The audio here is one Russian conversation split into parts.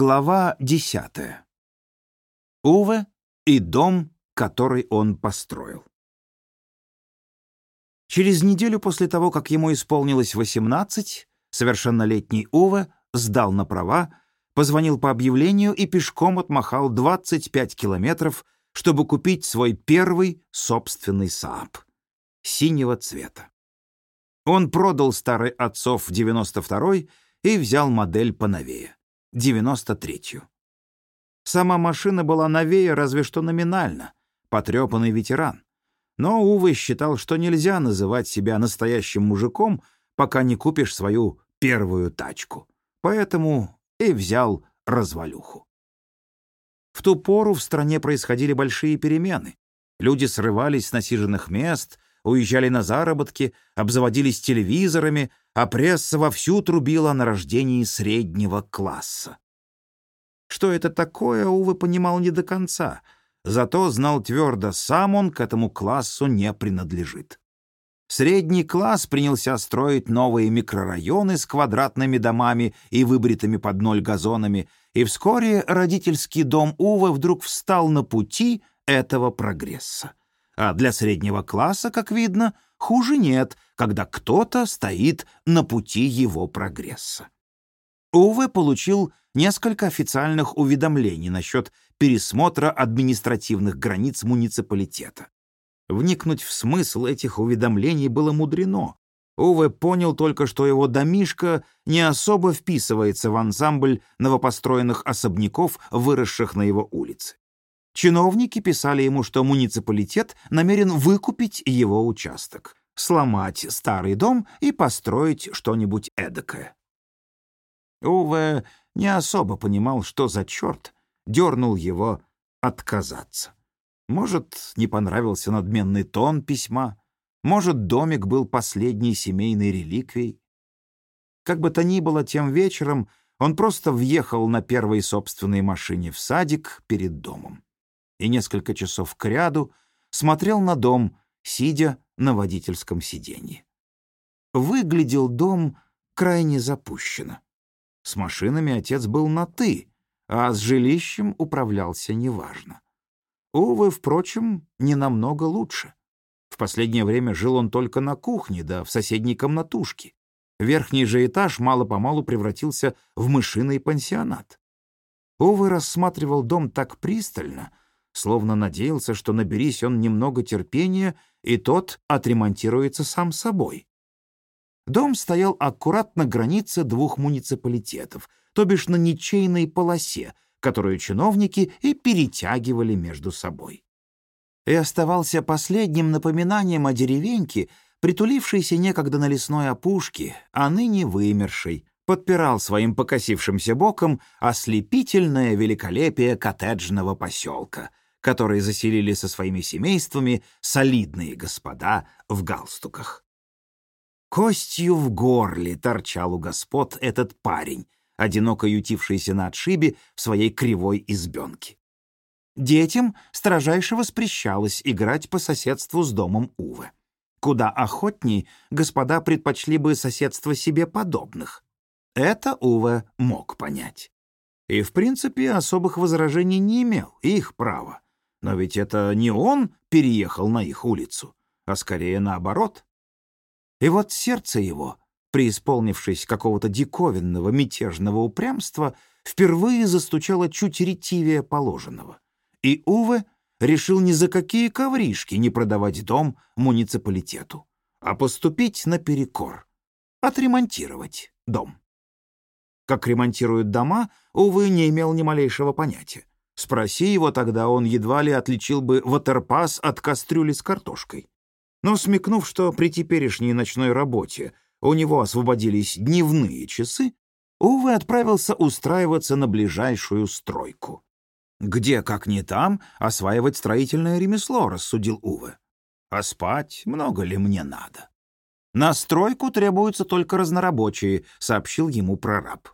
Глава десятая. Уве и дом, который он построил. Через неделю после того, как ему исполнилось 18, совершеннолетний Уве сдал на права, позвонил по объявлению и пешком отмахал 25 километров, чтобы купить свой первый собственный Saab синего цвета. Он продал старый отцов 92-й и взял модель поновее. 93-ю. Сама машина была новее разве что номинально, потрепанный ветеран. Но Увы считал, что нельзя называть себя настоящим мужиком, пока не купишь свою первую тачку. Поэтому и взял развалюху. В ту пору в стране происходили большие перемены. Люди срывались с насиженных мест, уезжали на заработки, обзаводились телевизорами, а пресса вовсю трубила на рождении среднего класса. Что это такое, Увы понимал не до конца, зато знал твердо, сам он к этому классу не принадлежит. Средний класс принялся строить новые микрорайоны с квадратными домами и выбритыми под ноль газонами, и вскоре родительский дом Увы вдруг встал на пути этого прогресса. А для среднего класса, как видно, хуже нет, когда кто-то стоит на пути его прогресса. Уве получил несколько официальных уведомлений насчет пересмотра административных границ муниципалитета. Вникнуть в смысл этих уведомлений было мудрено. Уве понял только, что его домишка не особо вписывается в ансамбль новопостроенных особняков, выросших на его улице. Чиновники писали ему, что муниципалитет намерен выкупить его участок, сломать старый дом и построить что-нибудь эдакое. Уве не особо понимал, что за черт дернул его отказаться. Может, не понравился надменный тон письма, может, домик был последней семейной реликвией. Как бы то ни было, тем вечером он просто въехал на первой собственной машине в садик перед домом и несколько часов кряду смотрел на дом, сидя на водительском сиденье. Выглядел дом крайне запущенно. С машинами отец был на «ты», а с жилищем управлялся неважно. Увы, впрочем, не намного лучше. В последнее время жил он только на кухне, да в соседней комнатушке. Верхний же этаж мало-помалу превратился в мышиный пансионат. Увы рассматривал дом так пристально, словно надеялся, что наберись он немного терпения, и тот отремонтируется сам собой. Дом стоял аккурат на границе двух муниципалитетов, то бишь на ничейной полосе, которую чиновники и перетягивали между собой. И оставался последним напоминанием о деревеньке, притулившейся некогда на лесной опушке, а ныне вымершей, подпирал своим покосившимся боком ослепительное великолепие коттеджного поселка, которые заселили со своими семействами солидные господа в галстуках. Костью в горле торчал у господ этот парень, одиноко ютившийся на отшибе в своей кривой избенке. Детям строжайше воспрещалось играть по соседству с домом Увы. Куда охотней господа предпочли бы соседство себе подобных. Это Уве мог понять. И, в принципе, особых возражений не имел, их право. Но ведь это не он переехал на их улицу, а скорее наоборот. И вот сердце его, преисполнившись какого-то диковинного мятежного упрямства, впервые застучало чуть ретивее положенного. И Уве решил ни за какие ковришки не продавать дом муниципалитету, а поступить наперекор, отремонтировать дом. Как ремонтируют дома, Увы не имел ни малейшего понятия. Спроси его тогда, он едва ли отличил бы ватерпас от кастрюли с картошкой. Но смекнув, что при теперешней ночной работе у него освободились дневные часы, Увы отправился устраиваться на ближайшую стройку. «Где, как не там, осваивать строительное ремесло», — рассудил Уве. «А спать много ли мне надо?» «На стройку требуются только разнорабочие», — сообщил ему прораб.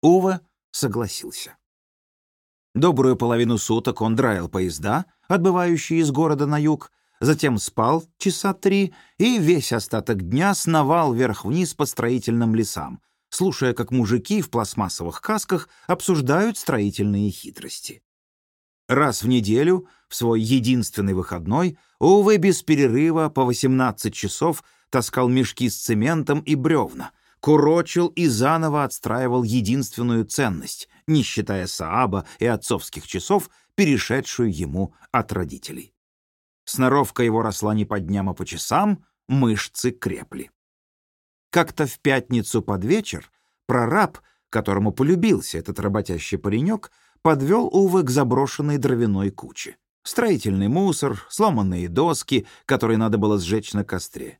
Уве согласился. Добрую половину суток он драил поезда, отбывающие из города на юг, затем спал часа три и весь остаток дня сновал вверх-вниз по строительным лесам, слушая, как мужики в пластмассовых касках обсуждают строительные хитрости. Раз в неделю, в свой единственный выходной, Уве без перерыва по 18 часов таскал мешки с цементом и бревна, курочил и заново отстраивал единственную ценность, не считая Сааба и отцовских часов, перешедшую ему от родителей. Сноровка его росла не по дням, а по часам, мышцы крепли. Как-то в пятницу под вечер прораб, которому полюбился этот работящий паренек, подвел Увы к заброшенной дровяной куче. Строительный мусор, сломанные доски, которые надо было сжечь на костре.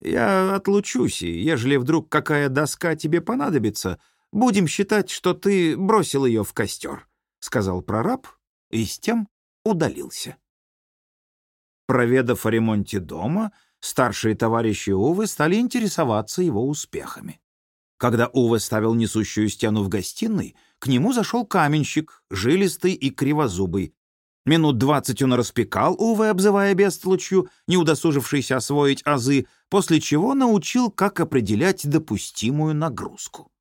«Я отлучусь, и ежели вдруг какая доска тебе понадобится, будем считать, что ты бросил ее в костер», — сказал прораб и с тем удалился. Проведав о ремонте дома, старшие товарищи Увы стали интересоваться его успехами. Когда Уве ставил несущую стену в гостиной, к нему зашел каменщик, жилистый и кривозубый. Минут двадцать он распекал Уве, обзывая бестлучью, не удосужившийся освоить азы, после чего научил, как определять допустимую нагрузку.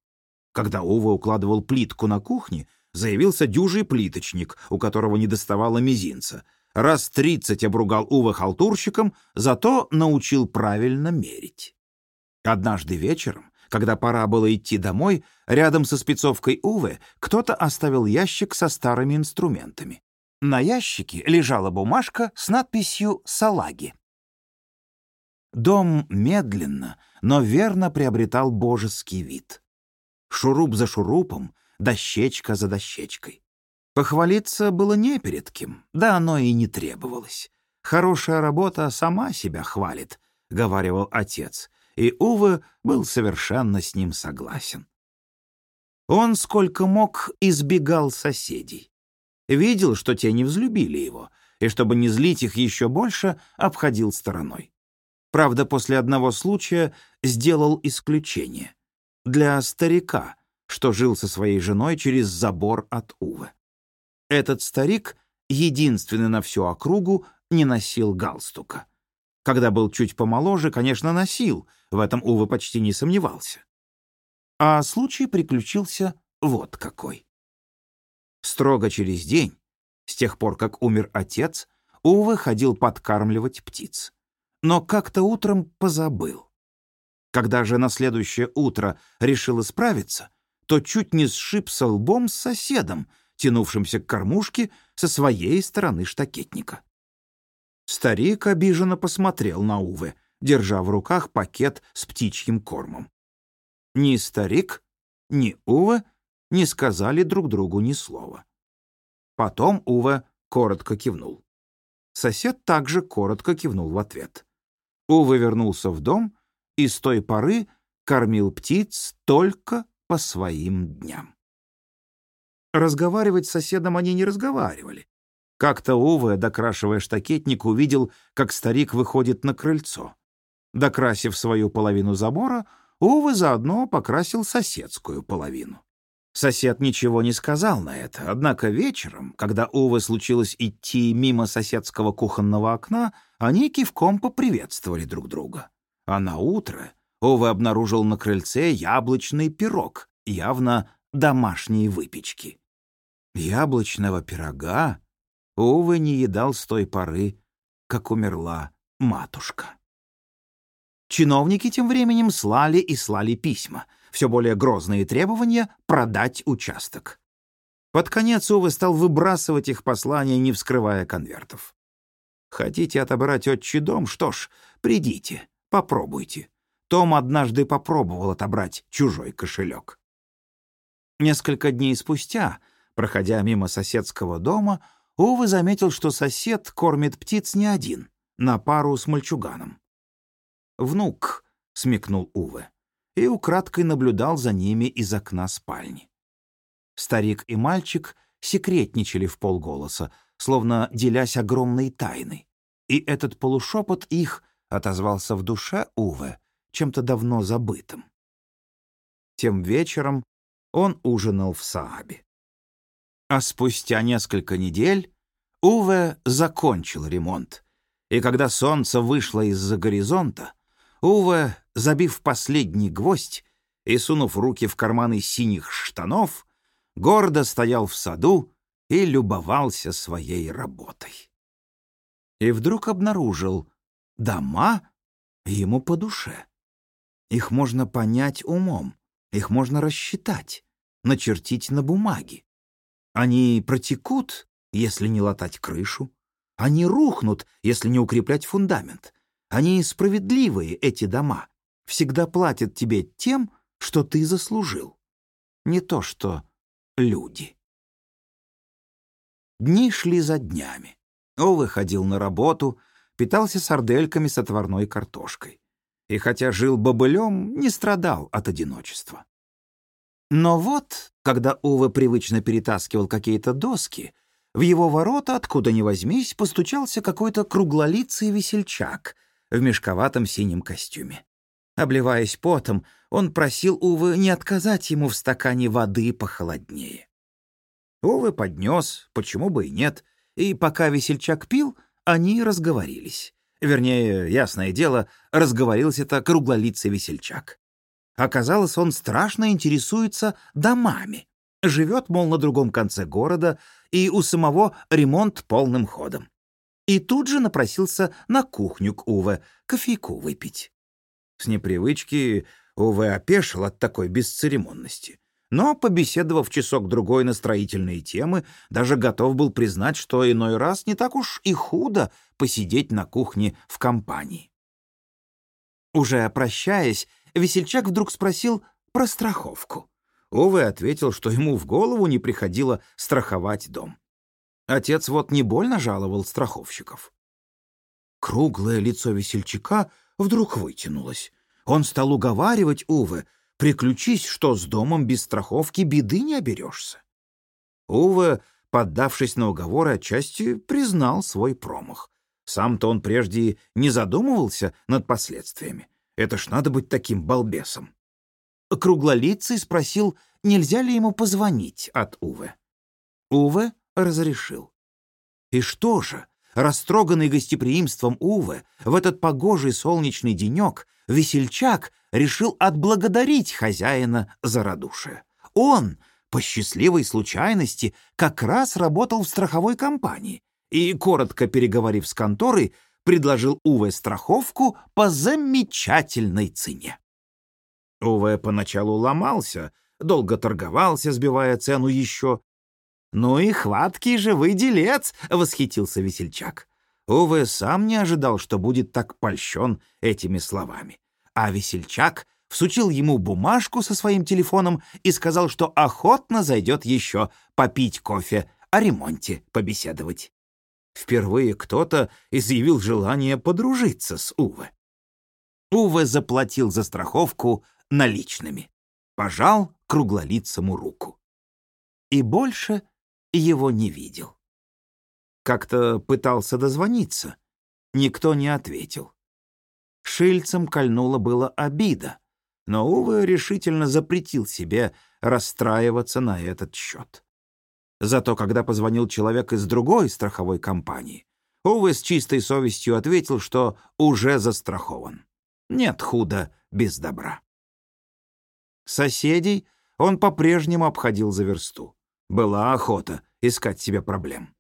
Когда Уве укладывал плитку на кухне, заявился дюжий плиточник, у которого не доставало мизинца. Раз тридцать обругал Уве халтурщиком, зато научил правильно мерить. Однажды вечером когда пора было идти домой, рядом со спецовкой Уве кто-то оставил ящик со старыми инструментами. На ящике лежала бумажка с надписью «Салаги». Дом медленно, но верно приобретал божеский вид. Шуруп за шурупом, дощечка за дощечкой. Похвалиться было не перед кем, да оно и не требовалось. «Хорошая работа сама себя хвалит», — говаривал отец, и Уве был совершенно с ним согласен. Он, сколько мог, избегал соседей. Видел, что те не взлюбили его, и, чтобы не злить их еще больше, обходил стороной. Правда, после одного случая сделал исключение. Для старика, что жил со своей женой через забор от Уве. Этот старик, единственный на всю округу, не носил галстука. Когда был чуть помоложе, конечно, носил, в этом Увы почти не сомневался. А случай приключился вот какой. Строго через день, с тех пор, как умер отец, Увы ходил подкармливать птиц. Но как-то утром позабыл. Когда же на следующее утро решил исправиться, то чуть не сшибся лбом с соседом, тянувшимся к кормушке со своей стороны штакетника. Старик обиженно посмотрел на Уве, держа в руках пакет с птичьим кормом. Ни старик, ни Уве не сказали друг другу ни слова. Потом Уве коротко кивнул. Сосед также коротко кивнул в ответ. Уве вернулся в дом и с той поры кормил птиц только по своим дням. Разговаривать с соседом они не разговаривали. Как-то Уве, докрашивая штакетник, увидел, как старик выходит на крыльцо. Докрасив свою половину забора, Уве заодно покрасил соседскую половину. Сосед ничего не сказал на это, однако вечером, когда Уве случилось идти мимо соседского кухонного окна, они кивком поприветствовали друг друга. А на утро Уве обнаружил на крыльце яблочный пирог, явно домашней выпечки. Яблочного пирога Увы, не едал с той поры, как умерла матушка. Чиновники тем временем слали и слали письма, все более грозные требования продать участок. Под конец Увы стал выбрасывать их послания, не вскрывая конвертов. Хотите отобрать отчий дом? Что ж, придите, попробуйте. Том однажды попробовал отобрать чужой кошелек. Несколько дней спустя, проходя мимо соседского дома, Увы заметил, что сосед кормит птиц не один, на пару с мальчуганом. «Внук», — смекнул Уве, и украдкой наблюдал за ними из окна спальни. Старик и мальчик секретничали в полголоса, словно делясь огромной тайной, и этот полушепот их отозвался в душе Уве чем-то давно забытым. Тем вечером он ужинал в Саабе. А спустя несколько недель Уве закончил ремонт, и когда солнце вышло из-за горизонта, Уве, забив последний гвоздь, и, сунув руки в карманы синих штанов, гордо стоял в саду и любовался своей работой. И вдруг обнаружил дома ему по душе. Их можно понять умом, их можно рассчитать, начертить на бумаге. Они протекут, если не латать крышу, они рухнут, если не укреплять фундамент. Они справедливые, эти дома, всегда платят тебе тем, что ты заслужил. Не то что люди. Дни шли за днями. Овы ходил на работу, питался сардельками с отварной картошкой. И хотя жил бобылем, не страдал от одиночества. Но вот, когда Ова привычно перетаскивал какие-то доски, в его ворота, откуда ни возьмись, постучался какой-то круглолицый весельчак в мешковатом синем костюме. Обливаясь потом, он просил Увы не отказать ему в стакане воды похолоднее. Увы поднес, почему бы и нет, и пока весельчак пил, они разговорились. Вернее, ясное дело, разговорился-то круглолицый весельчак. Оказалось, он страшно интересуется домами. Живет, мол, на другом конце города, и у самого ремонт полным ходом. И тут же напросился на кухню к Уве кофейку выпить. С непривычки Уве опешил от такой бесцеремонности. Но, побеседовав часок-другой на строительные темы, даже готов был признать, что иной раз не так уж и худо посидеть на кухне в компании. Уже прощаясь, весельчак вдруг спросил про страховку. Уве ответил, что ему в голову не приходило страховать дом. Отец вот не больно жаловал страховщиков. Круглое лицо весельчака вдруг вытянулось. Он стал уговаривать Уве, приключись, что с домом без страховки беды не оберешься. Уве, поддавшись на уговоры, отчасти признал свой промах. Сам-то он прежде не задумывался над последствиями. Это ж надо быть таким балбесом. Круглолицый спросил, нельзя ли ему позвонить от Уве. Уве разрешил. И что же, растроганный гостеприимством Уве, в этот погожий солнечный денек весельчак решил отблагодарить хозяина за радушие. Он, по счастливой случайности, как раз работал в страховой компании и, коротко переговорив с конторой, предложил Уве страховку по замечательной цене. Уве поначалу ломался, долго торговался, сбивая цену еще. «Ну и хваткий живый делец!» — восхитился весельчак. Уве сам не ожидал, что будет так польщен этими словами. А весельчак всучил ему бумажку со своим телефоном и сказал, что охотно зайдет еще попить кофе, о ремонте побеседовать. Впервые кто-то изъявил желание подружиться с Уве. Уве заплатил за страховку наличными. Пожал круглолицому руку. И больше его не видел. Как-то пытался дозвониться. Никто не ответил. Шильцем кольнула было обида, но Уве решительно запретил себе расстраиваться на этот счет. Зато когда позвонил человек из другой страховой компании, Уве с чистой совестью ответил, что уже застрахован. Нет худа без добра. Соседей он по-прежнему обходил за версту. Была охота искать себе проблем.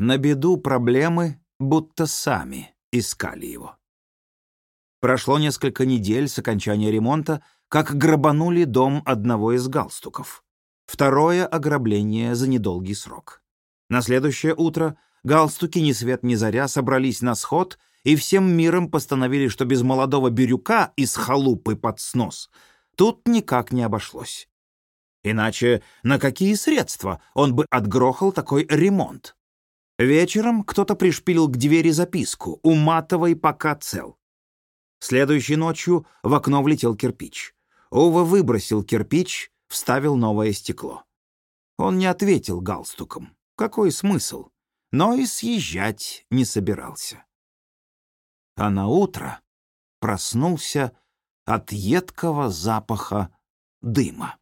На беду проблемы будто сами искали его. Прошло несколько недель с окончания ремонта, как грабанули дом одного из галстуков. Второе ограбление за недолгий срок. На следующее утро галстуки ни свет ни заря собрались на сход и всем миром постановили, что без молодого бирюка из халупы под снос тут никак не обошлось. Иначе на какие средства он бы отгрохал такой ремонт? Вечером кто-то пришпилил к двери записку «У Матовой пока цел». Следующей ночью в окно влетел кирпич. Ова выбросил кирпич, вставил новое стекло. Он не ответил галстуком. Какой смысл? Но и съезжать не собирался. А на утро проснулся от едкого запаха дыма.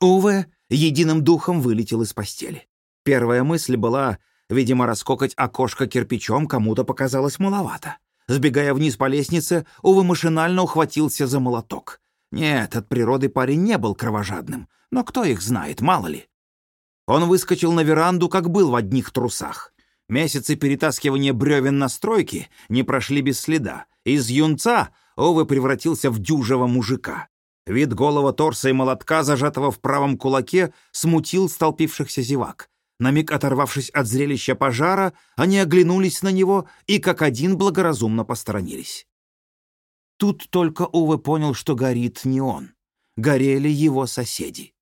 Уве единым духом вылетел из постели. Первая мысль была, видимо, раскокать окошко кирпичом кому-то показалось маловато. Сбегая вниз по лестнице, Увы машинально ухватился за молоток. Нет, от природы парень не был кровожадным, но кто их знает, мало ли. Он выскочил на веранду, как был в одних трусах. Месяцы перетаскивания бревен на стройке не прошли без следа. Из юнца Овы превратился в дюжего мужика. Вид голого торса и молотка, зажатого в правом кулаке, смутил столпившихся зевак. На миг оторвавшись от зрелища пожара, они оглянулись на него и как один благоразумно посторонились. Тут только Уве понял, что горит не он. Горели его соседи.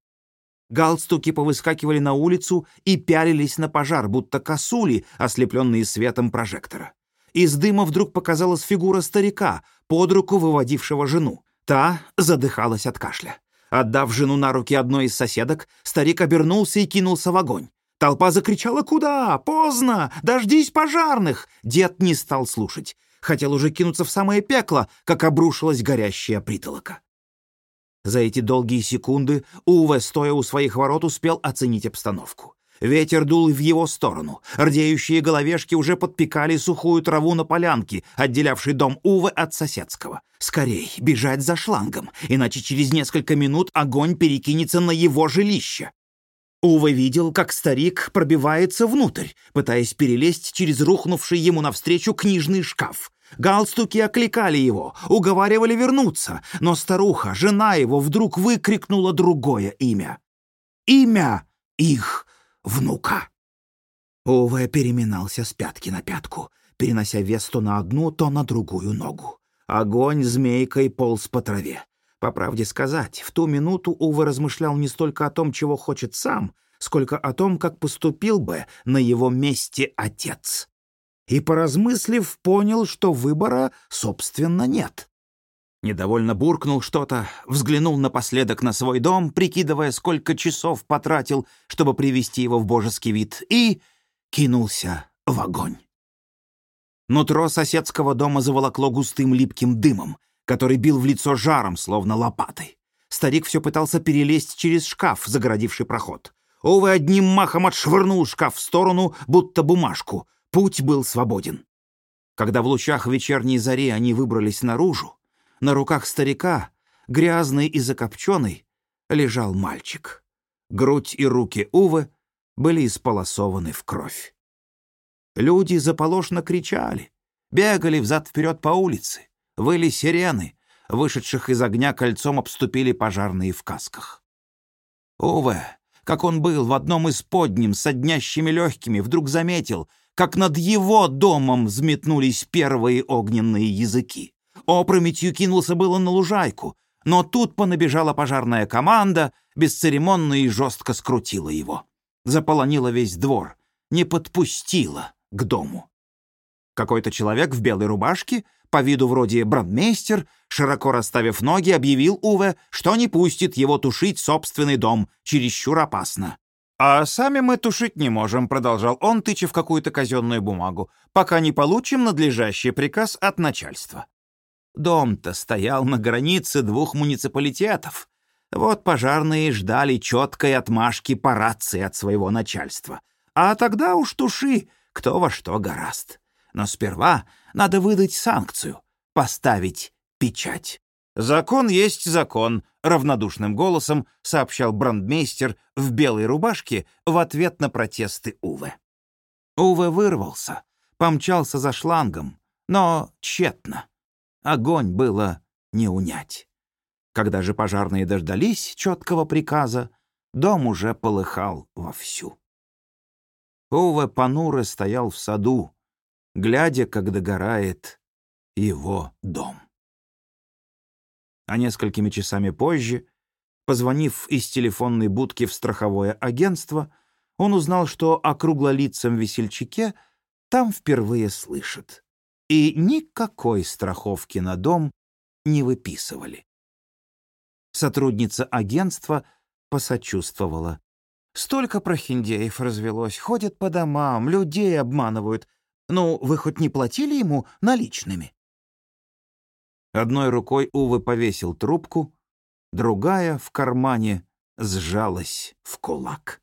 Галстуки повыскакивали на улицу и пялились на пожар, будто косули, ослепленные светом прожектора. Из дыма вдруг показалась фигура старика, под руку выводившего жену. Та задыхалась от кашля. Отдав жену на руки одной из соседок, старик обернулся и кинулся в огонь. Толпа закричала «Куда? Поздно! Дождись пожарных!» Дед не стал слушать. Хотел уже кинуться в самое пекло, как обрушилась горящая притолока. За эти долгие секунды Уве, стоя у своих ворот, успел оценить обстановку. Ветер дул в его сторону. Рдеющие головешки уже подпекали сухую траву на полянке, отделявшей дом Увы от соседского. Скорей, бежать за шлангом, иначе через несколько минут огонь перекинется на его жилище. Увы видел, как старик пробивается внутрь, пытаясь перелезть через рухнувший ему навстречу книжный шкаф. Галстуки окликали его, уговаривали вернуться, но старуха, жена его, вдруг выкрикнула другое имя. Имя их внука. Уве переминался с пятки на пятку, перенося вес то на одну, то на другую ногу. Огонь змейкой полз по траве. По правде сказать, в ту минуту Уве размышлял не столько о том, чего хочет сам, сколько о том, как поступил бы на его месте отец. И, поразмыслив, понял, что выбора, собственно, нет. Недовольно буркнул что-то, взглянул напоследок на свой дом, прикидывая, сколько часов потратил, чтобы привести его в божеский вид, и кинулся в огонь. Нутро соседского дома заволокло густым липким дымом, который бил в лицо жаром, словно лопатой. Старик все пытался перелезть через шкаф, загородивший проход. Овы одним махом отшвырнул шкаф в сторону, будто бумажку. Путь был свободен. Когда в лучах вечерней зари они выбрались наружу, на руках старика, грязный и закопченный, лежал мальчик. Грудь и руки Увы были исполосованы в кровь. Люди заполошно кричали, бегали взад-вперед по улице, выли сирены, вышедших из огня кольцом обступили пожарные в касках. Уве, как он был в одном из подним с однящими легкими, вдруг заметил, как над его домом взметнулись первые огненные языки. Опрометью кинулся было на лужайку, но тут понабежала пожарная команда, бесцеремонно и жестко скрутила его. Заполонила весь двор, не подпустила к дому. Какой-то человек в белой рубашке, по виду вроде брандмейстер, широко расставив ноги, объявил Уве, что не пустит его тушить собственный дом, чересчур опасно. «А сами мы тушить не можем», — продолжал он, тыча какую-то казенную бумагу, «пока не получим надлежащий приказ от начальства». Дом-то стоял на границе двух муниципалитетов. Вот пожарные ждали четкой отмашки по рации от своего начальства. А тогда уж туши, кто во что гораст. Но сперва надо выдать санкцию, поставить печать. «Закон есть закон», — равнодушным голосом сообщал брандмейстер в белой рубашке в ответ на протесты Уве. Уве вырвался, помчался за шлангом, но тщетно. Огонь было не унять. Когда же пожарные дождались четкого приказа, дом уже полыхал вовсю. Уве понуро стоял в саду, глядя, как догорает его дом. А несколькими часами позже, позвонив из телефонной будки в страховое агентство, он узнал, что о круглолицем весельчаке там впервые слышат и никакой страховки на дом не выписывали. Сотрудница агентства посочувствовала. «Столько прохиндеев развелось, ходят по домам, людей обманывают. Ну, вы хоть не платили ему наличными?» Одной рукой Увы повесил трубку, другая в кармане сжалась в кулак.